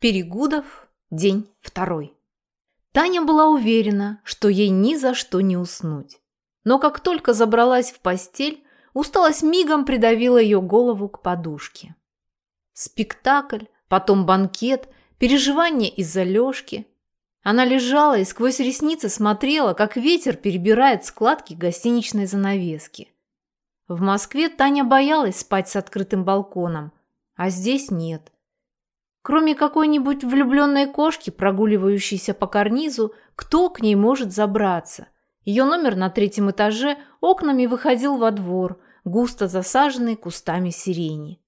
Перегудов, день второй. Таня была уверена, что ей ни за что не уснуть. Но как только забралась в постель, усталость мигом придавила ее голову к подушке. Спектакль, потом банкет, переживания из-за Лёшки. Она лежала и сквозь ресницы смотрела, как ветер перебирает складки гостиничной занавески. В Москве Таня боялась спать с открытым балконом, а здесь нет – Кроме какой-нибудь влюбленной кошки, прогуливающейся по карнизу, кто к ней может забраться? Ее номер на третьем этаже окнами выходил во двор, густо засаженный кустами сирени.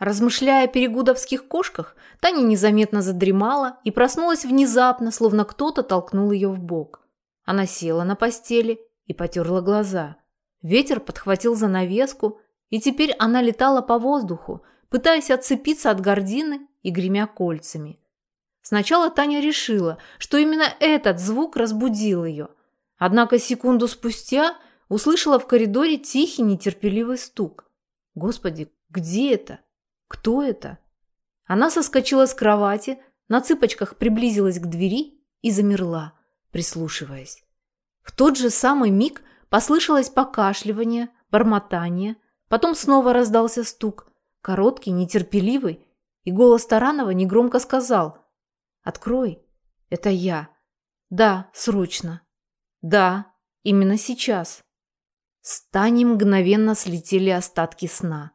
Размышляя о перегудовских кошках, Таня незаметно задремала и проснулась внезапно, словно кто-то толкнул ее в бок. Она села на постели и потерла глаза. Ветер подхватил занавеску, и теперь она летала по воздуху, пытаясь отцепиться от гордины и гремя кольцами. Сначала Таня решила, что именно этот звук разбудил ее. Однако секунду спустя услышала в коридоре тихий нетерпеливый стук. Господи, где это? Кто это? Она соскочила с кровати, на цыпочках приблизилась к двери и замерла, прислушиваясь. В тот же самый миг послышалось покашливание, бормотание, потом снова раздался стук, короткий, нетерпеливый и голос Таранова негромко сказал «Открой, это я. Да, срочно. Да, именно сейчас». С Таней мгновенно слетели остатки сна.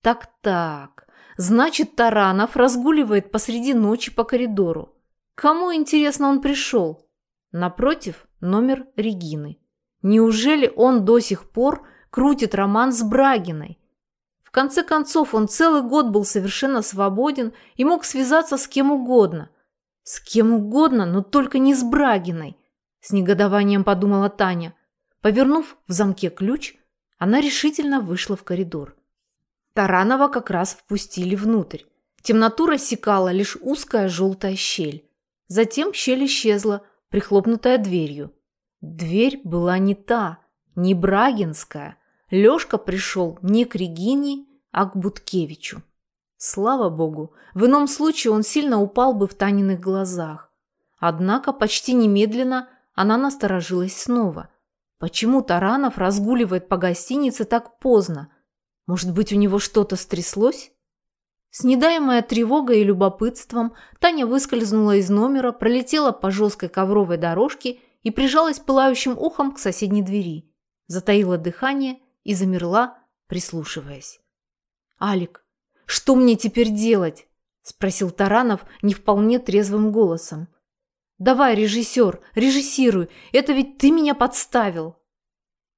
Так-так, значит, Таранов разгуливает посреди ночи по коридору. Кому, интересно, он пришел? Напротив, номер Регины. Неужели он до сих пор крутит роман с Брагиной? Конце концов, он целый год был совершенно свободен и мог связаться с кем угодно. С кем угодно, но только не с Брагиной, с негодованием подумала Таня. Повернув в замке ключ, она решительно вышла в коридор. Таранова как раз впустили внутрь. Темноту рассекала лишь узкая желтая щель. Затем щель исчезла, прихлопнутая дверью. Дверь была не та, не брагинская, Лёшка пришел не к Регине, а к Буткевичу. Слава богу, в ином случае он сильно упал бы в Таниных глазах. Однако почти немедленно она насторожилась снова. Почему Таранов разгуливает по гостинице так поздно? Может быть, у него что-то стряслось? Снедаемая тревогой и любопытством, Таня выскользнула из номера, пролетела по жесткой ковровой дорожке и прижалась пылающим ухом к соседней двери. Затаила дыхание и замерла, прислушиваясь. «Алик, что мне теперь делать?» – спросил Таранов не вполне трезвым голосом. «Давай, режиссер, режиссируй, это ведь ты меня подставил!»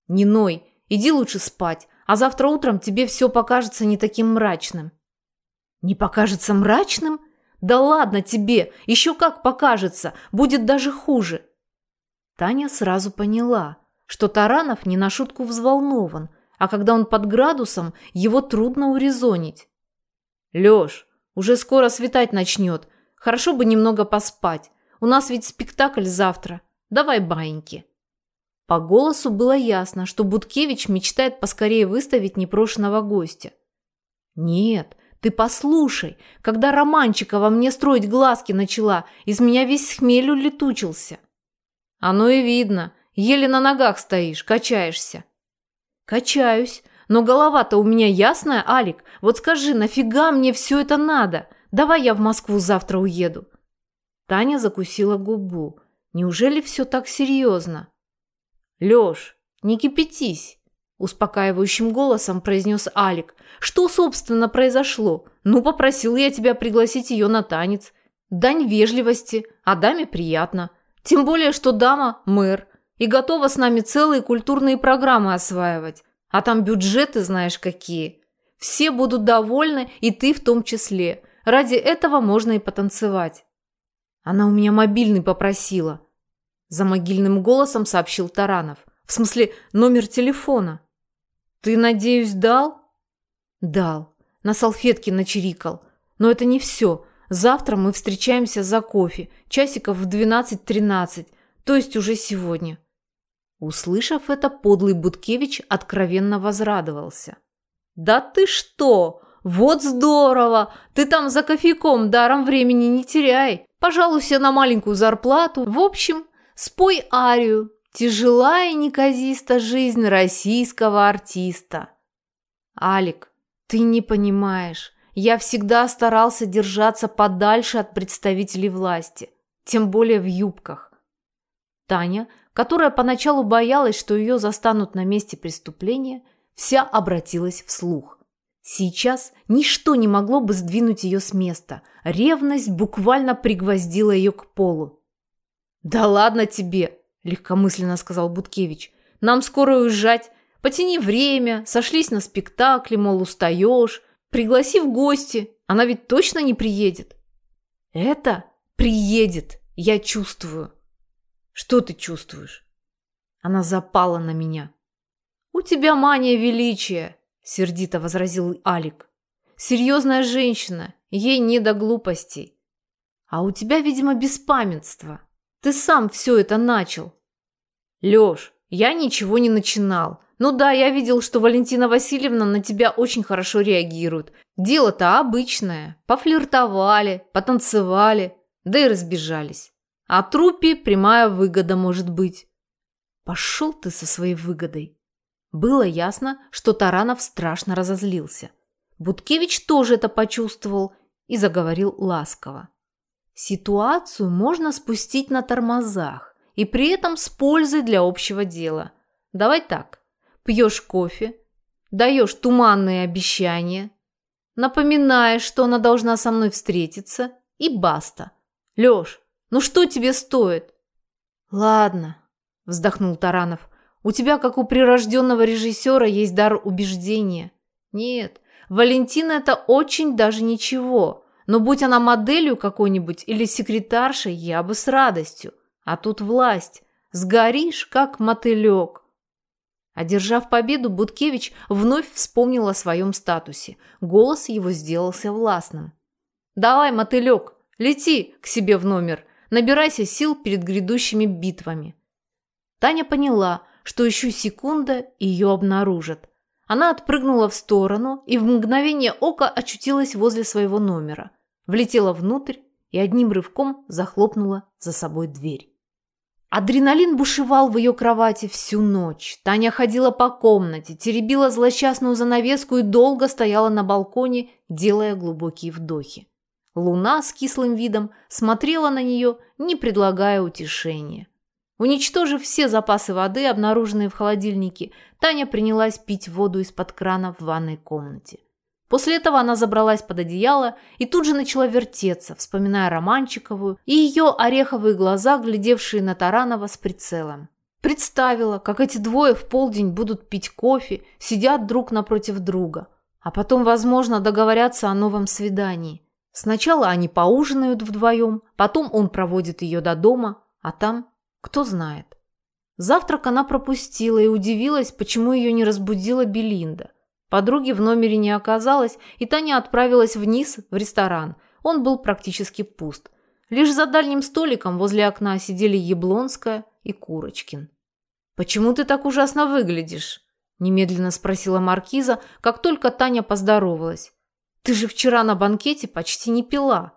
«Не ной, иди лучше спать, а завтра утром тебе все покажется не таким мрачным». «Не покажется мрачным? Да ладно тебе, еще как покажется, будет даже хуже!» Таня сразу поняла – что Таранов не на шутку взволнован, а когда он под градусом, его трудно урезонить. «Лёш, уже скоро светать начнет. Хорошо бы немного поспать. У нас ведь спектакль завтра. Давай баиньки». По голосу было ясно, что Буткевич мечтает поскорее выставить непрошенного гостя. «Нет, ты послушай, когда Романчикова мне строить глазки начала, из меня весь хмель улетучился». «Оно и видно. Еле на ногах стоишь, качаешься». «Качаюсь. Но голова-то у меня ясная, Алик. Вот скажи, нафига мне все это надо? Давай я в Москву завтра уеду». Таня закусила губу. «Неужели все так серьезно?» «Леш, не кипятись», – успокаивающим голосом произнес Алик. «Что, собственно, произошло? Ну, попросил я тебя пригласить ее на танец. Дань вежливости, а даме приятно. Тем более, что дама – мэр и готова с нами целые культурные программы осваивать. А там бюджеты знаешь какие. Все будут довольны, и ты в том числе. Ради этого можно и потанцевать. Она у меня мобильный попросила. За могильным голосом сообщил Таранов. В смысле, номер телефона. Ты, надеюсь, дал? Дал. На салфетке начирикал. Но это не все. Завтра мы встречаемся за кофе. Часиков в 12-13. То есть уже сегодня. Услышав это, подлый Буткевич откровенно возрадовался. «Да ты что? Вот здорово! Ты там за кофейком даром времени не теряй. Пожалуйся на маленькую зарплату. В общем, спой арию. Тяжела и неказиста жизнь российского артиста. Алик, ты не понимаешь. Я всегда старался держаться подальше от представителей власти, тем более в юбках. Таня, которая поначалу боялась, что ее застанут на месте преступления, вся обратилась вслух. Сейчас ничто не могло бы сдвинуть ее с места. Ревность буквально пригвоздила ее к полу. «Да ладно тебе!» – легкомысленно сказал Буткевич. «Нам скоро уезжать. Потяни время, сошлись на спектакле, мол, устаешь. Пригласи в гости, она ведь точно не приедет. Это приедет, я чувствую. Что ты чувствуешь? Она запала на меня. У тебя мания величия, сердито возразил Алик. Серьезная женщина, ей не до глупостей. А у тебя, видимо, беспамятство. Ты сам все это начал. Леш, я ничего не начинал. Ну да, я видел, что Валентина Васильевна на тебя очень хорошо реагирует. Дело-то обычное. Пофлиртовали, потанцевали, да и разбежались. А трупе прямая выгода может быть. Пошел ты со своей выгодой. Было ясно, что Таранов страшно разозлился. Буткевич тоже это почувствовал и заговорил ласково. Ситуацию можно спустить на тормозах и при этом с пользой для общего дела. Давай так пьешь кофе, даешь туманные обещания, напоминаешь, что она должна со мной встретиться, и баста. Лёш, ну что тебе стоит? Ладно, вздохнул Таранов. У тебя, как у прирожденного режиссера, есть дар убеждения. Нет, Валентина это очень даже ничего. Но будь она моделью какой-нибудь или секретаршей, я бы с радостью. А тут власть. Сгоришь, как мотылек. Одержав победу, Буткевич вновь вспомнил о своем статусе. Голос его сделался властным. «Давай, мотылек, лети к себе в номер, набирайся сил перед грядущими битвами». Таня поняла, что еще секунда ее обнаружат. Она отпрыгнула в сторону и в мгновение ока очутилась возле своего номера. Влетела внутрь и одним рывком захлопнула за собой дверь. Адреналин бушевал в ее кровати всю ночь. Таня ходила по комнате, теребила злосчастную занавеску и долго стояла на балконе, делая глубокие вдохи. Луна с кислым видом смотрела на нее, не предлагая утешения. Уничтожив все запасы воды, обнаруженные в холодильнике, Таня принялась пить воду из-под крана в ванной комнате. После этого она забралась под одеяло и тут же начала вертеться, вспоминая Романчиковую и ее ореховые глаза, глядевшие на Таранова с прицелом. Представила, как эти двое в полдень будут пить кофе, сидят друг напротив друга, а потом, возможно, договорятся о новом свидании. Сначала они поужинают вдвоем, потом он проводит ее до дома, а там кто знает. Завтрак она пропустила и удивилась, почему ее не разбудила Белинда. Подруги в номере не оказалось, и Таня отправилась вниз, в ресторан. Он был практически пуст. Лишь за дальним столиком возле окна сидели Яблонская и Курочкин. «Почему ты так ужасно выглядишь?» – немедленно спросила Маркиза, как только Таня поздоровалась. «Ты же вчера на банкете почти не пила».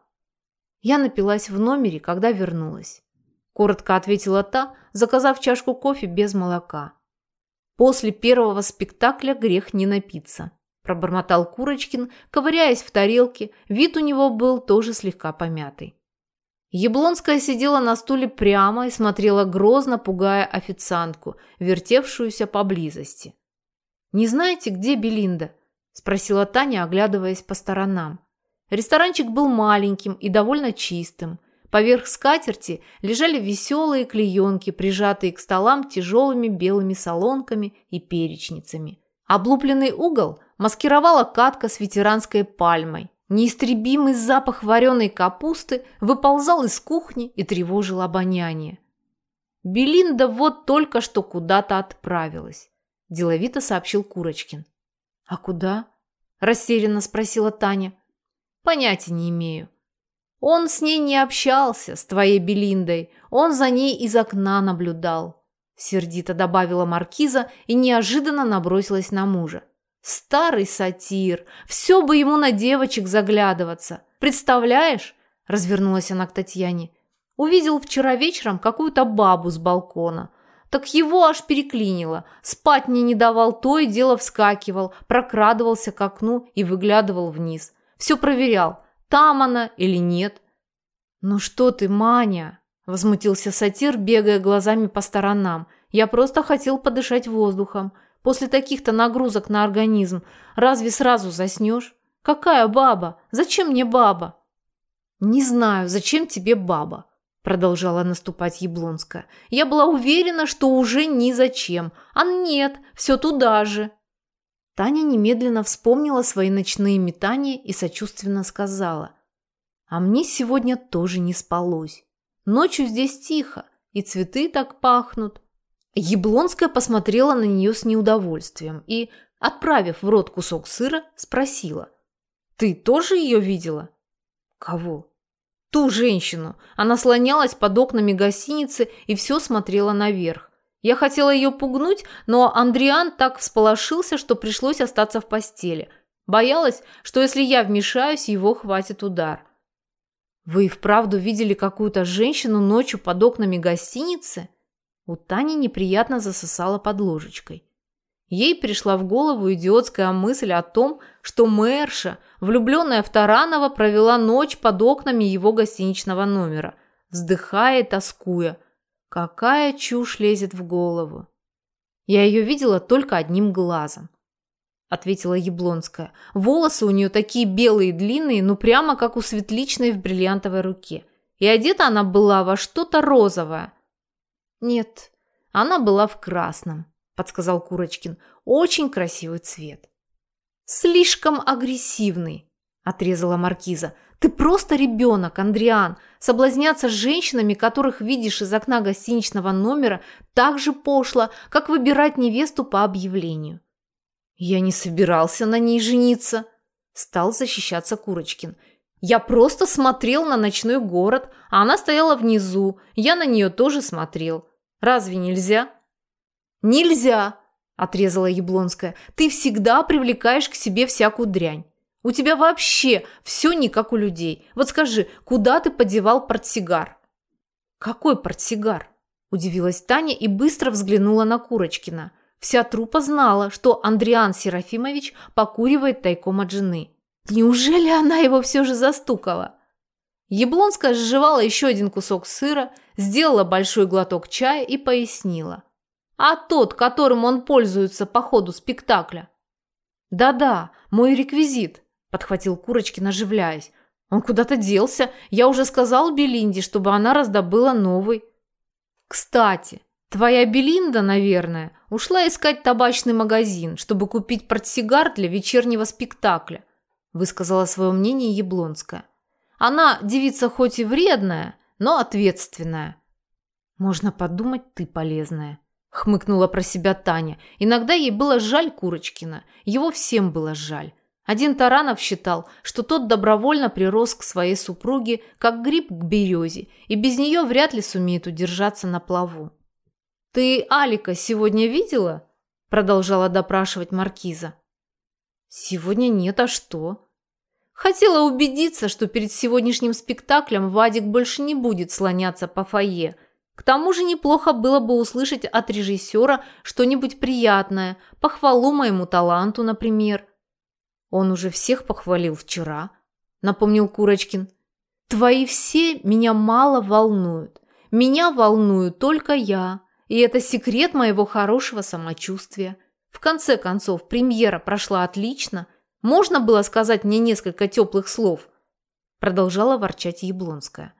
Я напилась в номере, когда вернулась. Коротко ответила та, заказав чашку кофе без молока. После первого спектакля грех не напиться. Пробормотал Курочкин, ковыряясь в тарелке, вид у него был тоже слегка помятый. Яблонская сидела на стуле прямо и смотрела грозно, пугая официантку, вертевшуюся поблизости. «Не знаете, где Белинда?» – спросила Таня, оглядываясь по сторонам. Ресторанчик был маленьким и довольно чистым. Поверх скатерти лежали веселые клеенки, прижатые к столам тяжелыми белыми солонками и перечницами. Облупленный угол маскировала катка с ветеранской пальмой. Неистребимый запах вареной капусты выползал из кухни и тревожил обоняние. Белинда вот только что куда-то отправилась, деловито сообщил Курочкин. А куда? растерянно спросила Таня. Понятия не имею. Он с ней не общался, с твоей Белиндой. Он за ней из окна наблюдал. Сердито добавила маркиза и неожиданно набросилась на мужа. Старый сатир. Все бы ему на девочек заглядываться. Представляешь? Развернулась она к Татьяне. Увидел вчера вечером какую-то бабу с балкона. Так его аж переклинило. Спать мне не давал, то и дело вскакивал, прокрадывался к окну и выглядывал вниз. Все проверял, там она или нет. «Ну что ты, Маня?» – возмутился сатир, бегая глазами по сторонам. «Я просто хотел подышать воздухом. После таких-то нагрузок на организм разве сразу заснешь? Какая баба? Зачем мне баба?» «Не знаю, зачем тебе баба?» Продолжала наступать Яблонская. «Я была уверена, что уже ни зачем. А нет, все туда же». Таня немедленно вспомнила свои ночные метания и сочувственно сказала. «А мне сегодня тоже не спалось. Ночью здесь тихо, и цветы так пахнут». Яблонская посмотрела на нее с неудовольствием и, отправив в рот кусок сыра, спросила. «Ты тоже ее видела?» «Кого?» Ту женщину. Она слонялась под окнами гостиницы и все смотрела наверх. Я хотела ее пугнуть, но Андриан так всполошился, что пришлось остаться в постели. Боялась, что если я вмешаюсь, его хватит удар. «Вы и вправду видели какую-то женщину ночью под окнами гостиницы?» У Тани неприятно засосала под ложечкой. Ей пришла в голову идиотская мысль о том, что мэрша, влюбленная в Таранова, провела ночь под окнами его гостиничного номера, вздыхая и тоскуя. Какая чушь лезет в голову. Я ее видела только одним глазом, ответила Яблонская. Волосы у нее такие белые и длинные, ну прямо как у светличной в бриллиантовой руке. И одета она была во что-то розовое. Нет, она была в красном подсказал Курочкин. Очень красивый цвет. Слишком агрессивный, отрезала маркиза. Ты просто ребенок, Андриан. Соблазняться женщинами, которых видишь из окна гостиничного номера, так же пошло, как выбирать невесту по объявлению. Я не собирался на ней жениться, стал защищаться Курочкин. Я просто смотрел на ночной город, а она стояла внизу. Я на нее тоже смотрел. Разве нельзя? «Нельзя!» – отрезала Яблонская. «Ты всегда привлекаешь к себе всякую дрянь. У тебя вообще все не как у людей. Вот скажи, куда ты подевал портсигар?» «Какой портсигар?» – удивилась Таня и быстро взглянула на Курочкина. Вся трупа знала, что Андриан Серафимович покуривает тайком от жены. Неужели она его все же застукала? Яблонская сживала еще один кусок сыра, сделала большой глоток чая и пояснила а тот, которым он пользуется по ходу спектакля. «Да-да, мой реквизит», – подхватил Курочкин, оживляясь. «Он куда-то делся. Я уже сказал Белинде, чтобы она раздобыла новый». «Кстати, твоя Белинда, наверное, ушла искать табачный магазин, чтобы купить портсигар для вечернего спектакля», – высказала свое мнение Яблонская. «Она девица хоть и вредная, но ответственная». «Можно подумать, ты полезная», хмыкнула про себя Таня. Иногда ей было жаль Курочкина. Его всем было жаль. Один Таранов считал, что тот добровольно прирос к своей супруге, как гриб к березе, и без нее вряд ли сумеет удержаться на плаву. «Ты Алика сегодня видела?» – продолжала допрашивать Маркиза. «Сегодня нет, а что?» Хотела убедиться, что перед сегодняшним спектаклем Вадик больше не будет слоняться по фойе – к тому же неплохо было бы услышать от режиссера что-нибудь приятное, похвалу моему таланту, например. Он уже всех похвалил вчера, напомнил Курочкин. Твои все меня мало волнуют. Меня волную только я, и это секрет моего хорошего самочувствия. В конце концов, премьера прошла отлично. Можно было сказать мне несколько теплых слов? Продолжала ворчать Яблонская.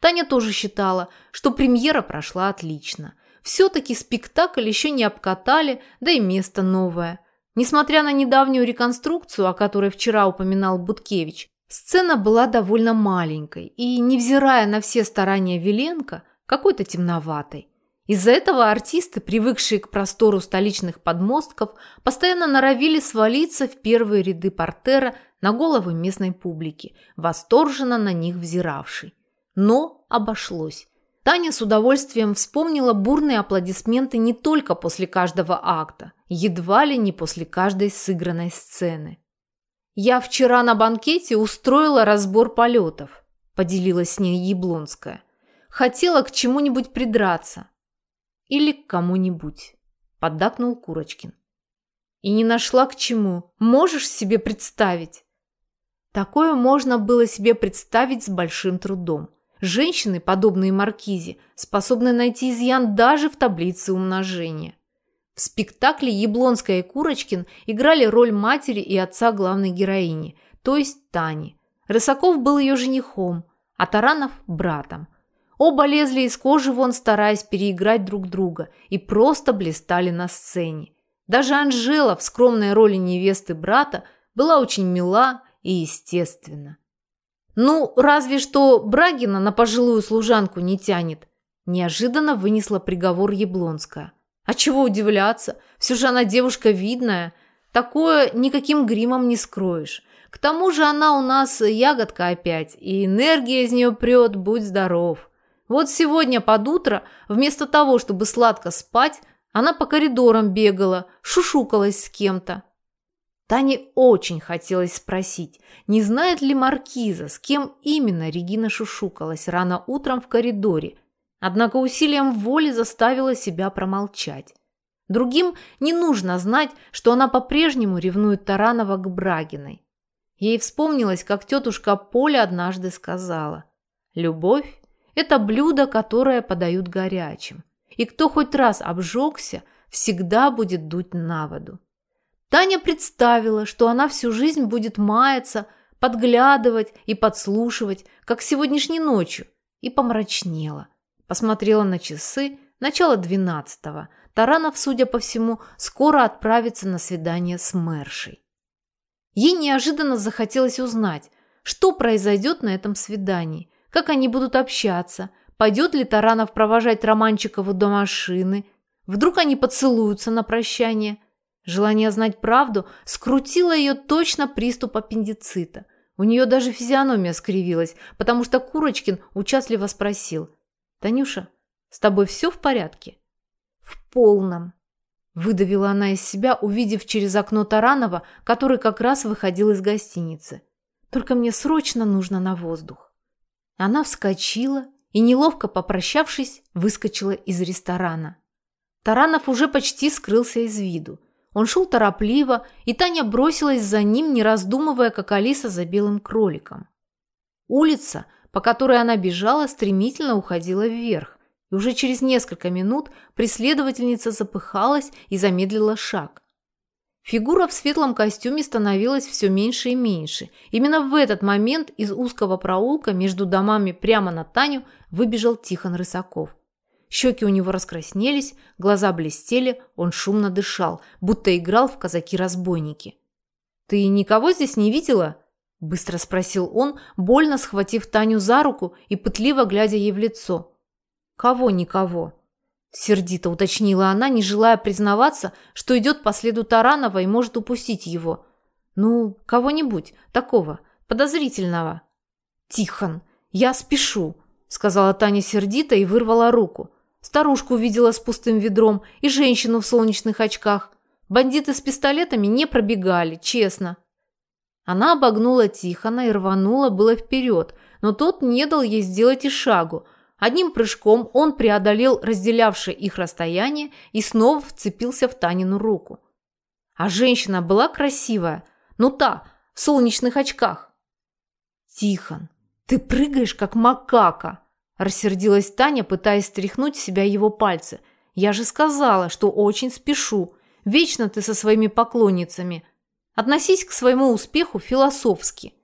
Таня тоже считала, что премьера прошла отлично. Все-таки спектакль еще не обкатали, да и место новое. Несмотря на недавнюю реконструкцию, о которой вчера упоминал Буткевич, сцена была довольно маленькой и, невзирая на все старания Веленко, какой-то темноватой. Из-за этого артисты, привыкшие к простору столичных подмостков, постоянно норовили свалиться в первые ряды портера на головы местной публики, восторженно на них взиравшей. Но обошлось. Таня с удовольствием вспомнила бурные аплодисменты не только после каждого акта, едва ли не после каждой сыгранной сцены. «Я вчера на банкете устроила разбор полетов», – поделилась с ней Яблонская. «Хотела к чему-нибудь придраться». «Или к кому-нибудь», – поддакнул Курочкин. «И не нашла к чему. Можешь себе представить?» Такое можно было себе представить с большим трудом. Женщины, подобные Маркизе, способны найти изъян даже в таблице умножения. В спектакле Яблонская и Курочкин играли роль матери и отца главной героини, то есть Тани. Рысаков был ее женихом, а Таранов – братом. Оба лезли из кожи вон, стараясь переиграть друг друга, и просто блистали на сцене. Даже Анжела в скромной роли невесты брата была очень мила и естественна. «Ну, разве что Брагина на пожилую служанку не тянет», неожиданно вынесла приговор Яблонская. «А чего удивляться? Все же она девушка видная. Такое никаким гримом не скроешь. К тому же она у нас ягодка опять, и энергия из нее прет, будь здоров. Вот сегодня под утро, вместо того, чтобы сладко спать, она по коридорам бегала, шушукалась с кем-то. Тане очень хотелось спросить, не знает ли Маркиза, с кем именно Регина шушукалась рано утром в коридоре, однако усилием воли заставила себя промолчать. Другим не нужно знать, что она по-прежнему ревнует Таранова к Брагиной. Ей вспомнилось, как тетушка Поля однажды сказала «Любовь – это блюдо, которое подают горячим, и кто хоть раз обжегся, всегда будет дуть на воду». Таня представила, что она всю жизнь будет маяться, подглядывать и подслушивать, как сегодняшней ночью, и помрачнела. Посмотрела на часы, начало двенадцатого. Таранов, судя по всему, скоро отправится на свидание с мэршей. Ей неожиданно захотелось узнать, что произойдет на этом свидании, как они будут общаться, пойдет ли Таранов провожать Романчикову до машины, вдруг они поцелуются на прощание – Желание знать правду скрутило ее точно приступ аппендицита. У нее даже физиономия скривилась, потому что Курочкин участливо спросил. «Танюша, с тобой все в порядке?» «В полном», – выдавила она из себя, увидев через окно Таранова, который как раз выходил из гостиницы. «Только мне срочно нужно на воздух». Она вскочила и, неловко попрощавшись, выскочила из ресторана. Таранов уже почти скрылся из виду. Он шел торопливо, и Таня бросилась за ним, не раздумывая, как Алиса за белым кроликом. Улица, по которой она бежала, стремительно уходила вверх, и уже через несколько минут преследовательница запыхалась и замедлила шаг. Фигура в светлом костюме становилась все меньше и меньше. Именно в этот момент из узкого проулка между домами прямо на Таню выбежал Тихон Рысаков. Щеки у него раскраснелись, глаза блестели, он шумно дышал, будто играл в казаки-разбойники. «Ты никого здесь не видела?» – быстро спросил он, больно схватив Таню за руку и пытливо глядя ей в лицо. «Кого никого?» – сердито уточнила она, не желая признаваться, что идет по следу Таранова и может упустить его. «Ну, кого-нибудь, такого, подозрительного». «Тихон, я спешу», – сказала Таня сердито и вырвала руку. Старушку видела с пустым ведром и женщину в солнечных очках. Бандиты с пистолетами не пробегали, честно. Она обогнула Тихона и рванула было вперед, но тот не дал ей сделать и шагу. Одним прыжком он преодолел разделявшее их расстояние и снова вцепился в Танину руку. А женщина была красивая, ну та, в солнечных очках. «Тихон, ты прыгаешь, как макака!» Рассердилась Таня, пытаясь стряхнуть с себя его пальцы. «Я же сказала, что очень спешу. Вечно ты со своими поклонницами. Относись к своему успеху философски».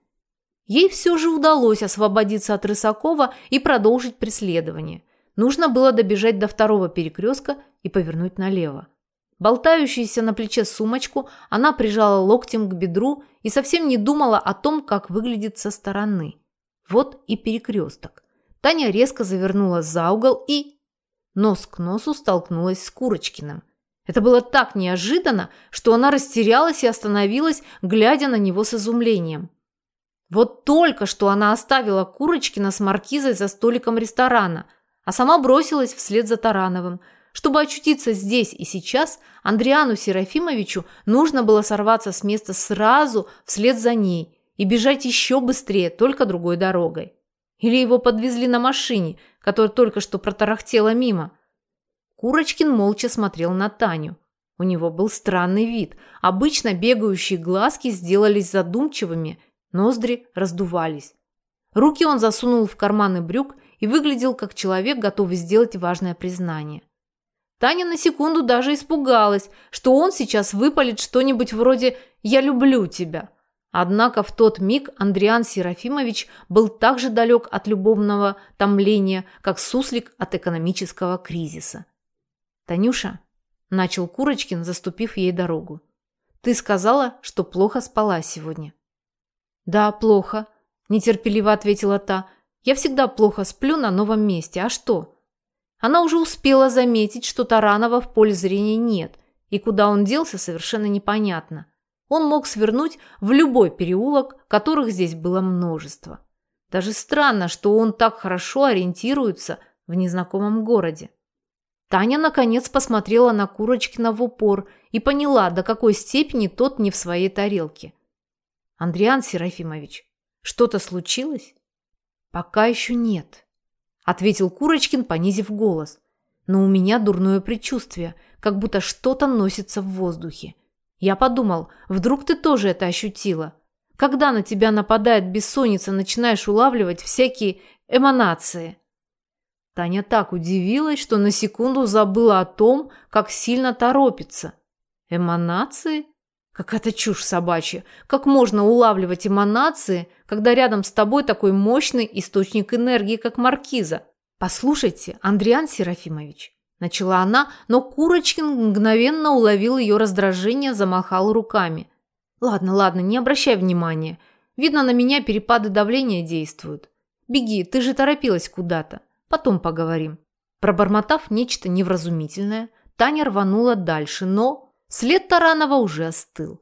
Ей все же удалось освободиться от Рысакова и продолжить преследование. Нужно было добежать до второго перекрестка и повернуть налево. Болтающуюся на плече сумочку она прижала локтем к бедру и совсем не думала о том, как выглядит со стороны. Вот и перекресток. Таня резко завернула за угол и... Нос к носу столкнулась с Курочкиным. Это было так неожиданно, что она растерялась и остановилась, глядя на него с изумлением. Вот только что она оставила Курочкина с маркизой за столиком ресторана, а сама бросилась вслед за Тарановым. Чтобы очутиться здесь и сейчас, Андриану Серафимовичу нужно было сорваться с места сразу вслед за ней и бежать еще быстрее, только другой дорогой. Или его подвезли на машине, которая только что протарахтела мимо. Курочкин молча смотрел на Таню. У него был странный вид. Обычно бегающие глазки сделались задумчивыми, ноздри раздувались. Руки он засунул в карманы брюк и выглядел как человек, готовый сделать важное признание. Таня на секунду даже испугалась, что он сейчас выпалит что-нибудь вроде «Я люблю тебя». Однако в тот миг Андриан Серафимович был так же далек от любовного томления, как суслик от экономического кризиса. «Танюша», – начал Курочкин, заступив ей дорогу, – «ты сказала, что плохо спала сегодня». «Да, плохо», – нетерпеливо ответила та. «Я всегда плохо сплю на новом месте. А что?» Она уже успела заметить, что Таранова в поле зрения нет, и куда он делся, совершенно непонятно. Он мог свернуть в любой переулок, которых здесь было множество. Даже странно, что он так хорошо ориентируется в незнакомом городе. Таня, наконец, посмотрела на Курочкина в упор и поняла, до какой степени тот не в своей тарелке. «Андриан Серафимович, что-то случилось?» «Пока еще нет», – ответил Курочкин, понизив голос. «Но у меня дурное предчувствие, как будто что-то носится в воздухе. Я подумал, вдруг ты тоже это ощутила. Когда на тебя нападает бессонница, начинаешь улавливать всякие эманации. Таня так удивилась, что на секунду забыла о том, как сильно торопится. Эманации? Какая-то чушь собачья. Как можно улавливать эманации, когда рядом с тобой такой мощный источник энергии, как маркиза? Послушайте, Андриан Серафимович, Начала она, но Курочкин мгновенно уловил ее раздражение, замахал руками. «Ладно, ладно, не обращай внимания. Видно, на меня перепады давления действуют. Беги, ты же торопилась куда-то. Потом поговорим». Пробормотав нечто невразумительное, Таня рванула дальше, но след Таранова уже остыл.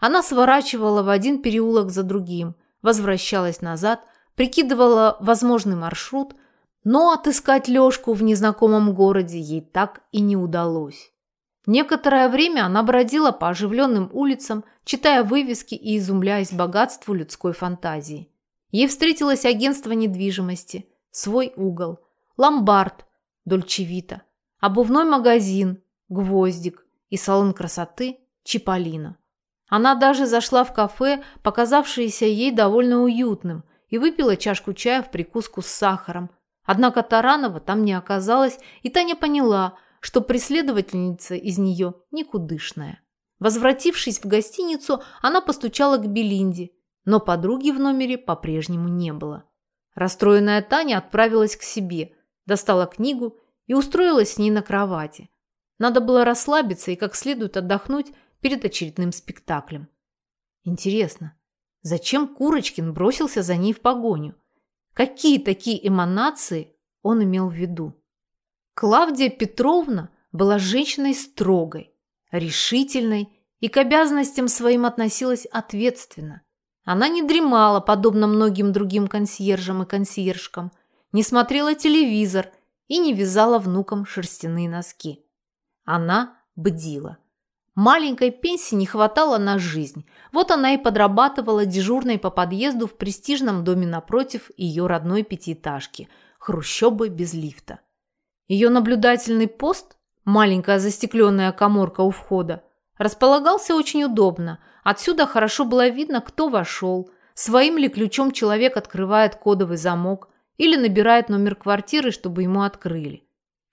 Она сворачивала в один переулок за другим, возвращалась назад, прикидывала возможный маршрут – но отыскать Лёшку в незнакомом городе ей так и не удалось. Некоторое время она бродила по оживленным улицам, читая вывески и изумляясь богатству людской фантазии. Ей встретилось агентство недвижимости, свой угол, ломбард, дольчевита, обувной магазин, гвоздик и салон красоты Чиполлино. Она даже зашла в кафе, показавшееся ей довольно уютным, и выпила чашку чая в прикуску с сахаром, Однако Таранова там не оказалось, и Таня поняла, что преследовательница из нее никудышная. Возвратившись в гостиницу, она постучала к Белинде, но подруги в номере по-прежнему не было. Расстроенная Таня отправилась к себе, достала книгу и устроилась с ней на кровати. Надо было расслабиться и как следует отдохнуть перед очередным спектаклем. Интересно, зачем Курочкин бросился за ней в погоню? Какие такие эманации он имел в виду? Клавдия Петровна была женщиной строгой, решительной и к обязанностям своим относилась ответственно. Она не дремала, подобно многим другим консьержам и консьержкам, не смотрела телевизор и не вязала внукам шерстяные носки. Она бдила – Маленькой пенсии не хватало на жизнь. Вот она и подрабатывала дежурной по подъезду в престижном доме напротив ее родной пятиэтажки – хрущобы без лифта. Ее наблюдательный пост, маленькая застекленная коморка у входа, располагался очень удобно. Отсюда хорошо было видно, кто вошел, своим ли ключом человек открывает кодовый замок или набирает номер квартиры, чтобы ему открыли.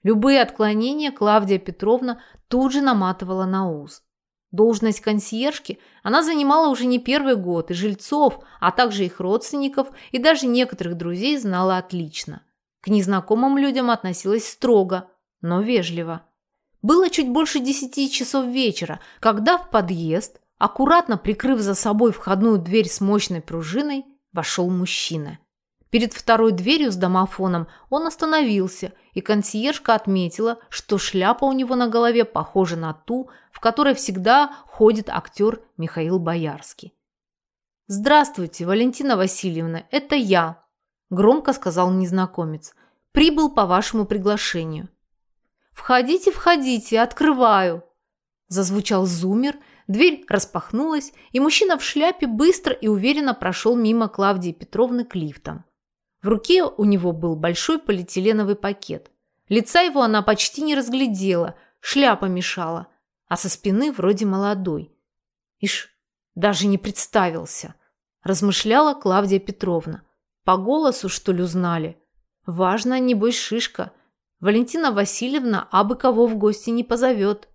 Любые отклонения Клавдия Петровна тут же наматывала на ус. Должность консьержки она занимала уже не первый год, и жильцов, а также их родственников и даже некоторых друзей знала отлично. К незнакомым людям относилась строго, но вежливо. Было чуть больше десяти часов вечера, когда в подъезд, аккуратно прикрыв за собой входную дверь с мощной пружиной, вошел мужчина. Перед второй дверью с домофоном он остановился, и консьержка отметила, что шляпа у него на голове похожа на ту, в которой всегда ходит актер Михаил Боярский. «Здравствуйте, Валентина Васильевна, это я», – громко сказал незнакомец. Прибыл по вашему приглашению». «Входите, входите, открываю!» Зазвучал зумер, дверь распахнулась, и мужчина в шляпе быстро и уверенно прошел мимо Клавдии Петровны к лифтам. В руке у него был большой полиэтиленовый пакет. Лица его она почти не разглядела, шляпа мешала, а со спины вроде молодой. Ишь, даже не представился, размышляла Клавдия Петровна. По голосу, что ли, узнали? Важно, небось, шишка. Валентина Васильевна абы кого в гости не позовет.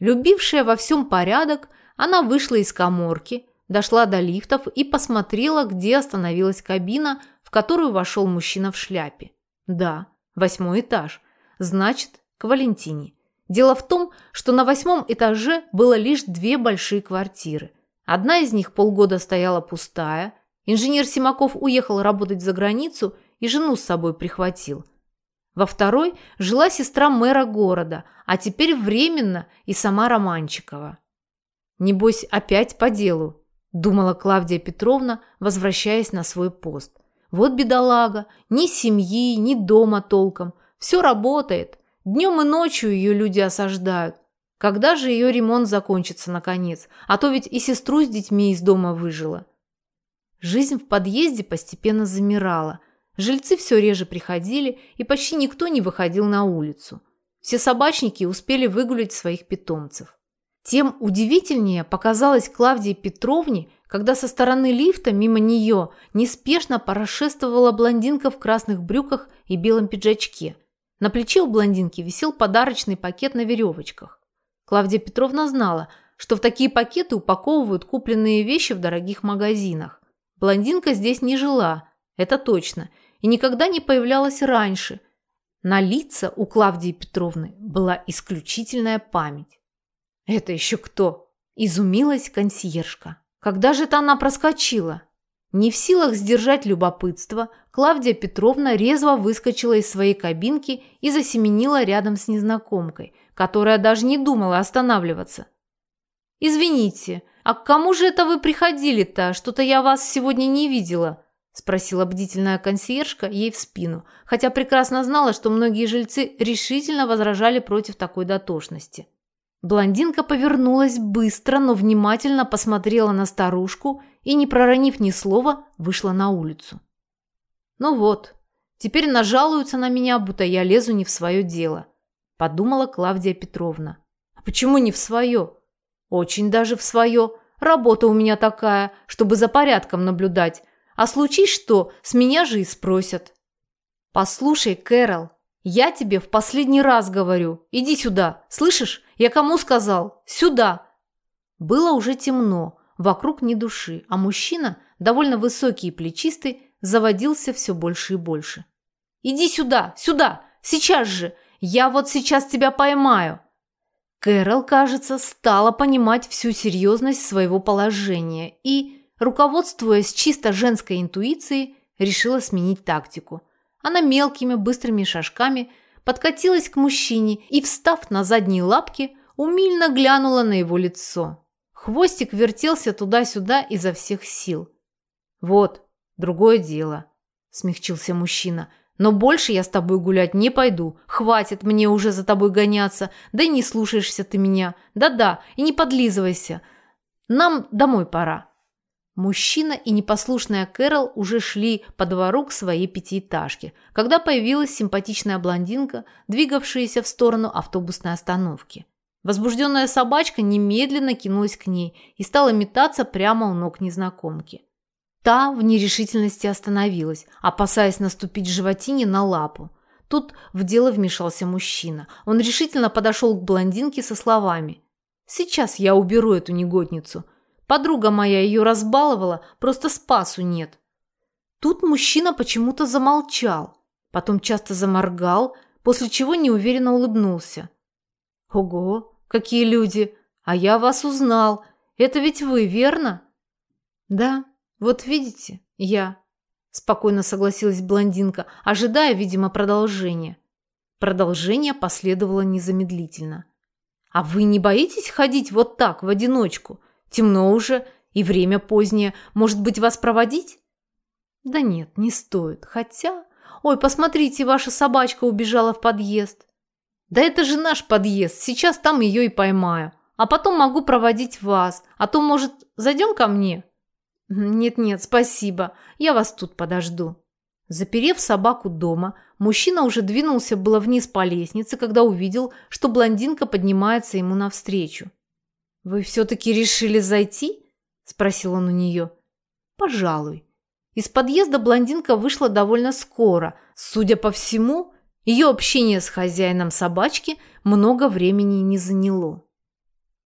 Любившая во всем порядок, она вышла из коморки, дошла до лифтов и посмотрела, где остановилась кабина, в которую вошел мужчина в шляпе. Да, восьмой этаж. Значит, к Валентине. Дело в том, что на восьмом этаже было лишь две большие квартиры. Одна из них полгода стояла пустая. Инженер Симаков уехал работать за границу и жену с собой прихватил – во второй жила сестра мэра города, а теперь временно и сама Романчикова. «Небось, опять по делу», – думала Клавдия Петровна, возвращаясь на свой пост. «Вот бедолага, ни семьи, ни дома толком. Все работает. Днем и ночью ее люди осаждают. Когда же ее ремонт закончится, наконец? А то ведь и сестру с детьми из дома выжила». Жизнь в подъезде постепенно замирала. Жильцы все реже приходили, и почти никто не выходил на улицу. Все собачники успели выгулять своих питомцев. Тем удивительнее показалось Клавдии Петровне, когда со стороны лифта мимо нее неспешно прошествовала блондинка в красных брюках и белом пиджачке. На плече у блондинки висел подарочный пакет на веревочках. Клавдия Петровна знала, что в такие пакеты упаковывают купленные вещи в дорогих магазинах. Блондинка здесь не жила, это точно – и никогда не появлялась раньше. На лица у Клавдии Петровны была исключительная память. «Это еще кто?» – изумилась консьержка. «Когда же это она проскочила?» Не в силах сдержать любопытство, Клавдия Петровна резво выскочила из своей кабинки и засеменила рядом с незнакомкой, которая даже не думала останавливаться. «Извините, а к кому же это вы приходили-то? Что-то я вас сегодня не видела», спросила бдительная консьержка ей в спину, хотя прекрасно знала, что многие жильцы решительно возражали против такой дотошности. Блондинка повернулась быстро, но внимательно посмотрела на старушку и, не проронив ни слова, вышла на улицу. «Ну вот, теперь нажалуются на меня, будто я лезу не в свое дело», – подумала Клавдия Петровна. «А почему не в свое?» «Очень даже в свое. Работа у меня такая, чтобы за порядком наблюдать, а случись что, с меня же и спросят. Послушай, Кэрол, я тебе в последний раз говорю. Иди сюда. Слышишь? Я кому сказал? Сюда. Было уже темно, вокруг ни души, а мужчина, довольно высокий и плечистый, заводился все больше и больше. «Иди сюда, сюда, сейчас же! Я вот сейчас тебя поймаю!» Кэрол, кажется, стала понимать всю серьезность своего положения и, руководствуясь чисто женской интуицией, решила сменить тактику. Она мелкими быстрыми шажками подкатилась к мужчине и, встав на задние лапки, умильно глянула на его лицо. Хвостик вертелся туда-сюда изо всех сил. «Вот, другое дело», – смягчился мужчина. «Но больше я с тобой гулять не пойду. Хватит мне уже за тобой гоняться. Да и не слушаешься ты меня. Да-да, и не подлизывайся. Нам домой пора». Мужчина и непослушная Кэрол уже шли по двору к своей пятиэтажке, когда появилась симпатичная блондинка, двигавшаяся в сторону автобусной остановки. Возбужденная собачка немедленно кинулась к ней и стала метаться прямо у ног незнакомки. Та в нерешительности остановилась, опасаясь наступить животине на лапу. Тут в дело вмешался мужчина. Он решительно подошел к блондинке со словами «Сейчас я уберу эту негодницу», Подруга моя ее разбаловала, просто спасу нет. Тут мужчина почему-то замолчал, потом часто заморгал, после чего неуверенно улыбнулся. «Ого, какие люди! А я вас узнал. Это ведь вы, верно?» «Да, вот видите, я...» Спокойно согласилась блондинка, ожидая, видимо, продолжения. Продолжение последовало незамедлительно. «А вы не боитесь ходить вот так, в одиночку? Темно уже, и время позднее. Может быть, вас проводить? Да нет, не стоит. Хотя «Ой, посмотрите, ваша собачка убежала в подъезд». «Да это же наш подъезд, сейчас там ее и поймаю. А потом могу проводить вас. А то, может, зайдем ко мне?» «Нет-нет, спасибо. Я вас тут подожду». Заперев собаку дома, мужчина уже двинулся было вниз по лестнице, когда увидел, что блондинка поднимается ему навстречу. «Вы все-таки решили зайти?» – спросил он у нее. «Пожалуй». Из подъезда блондинка вышла довольно скоро. Судя по всему, ее общение с хозяином собачки много времени не заняло.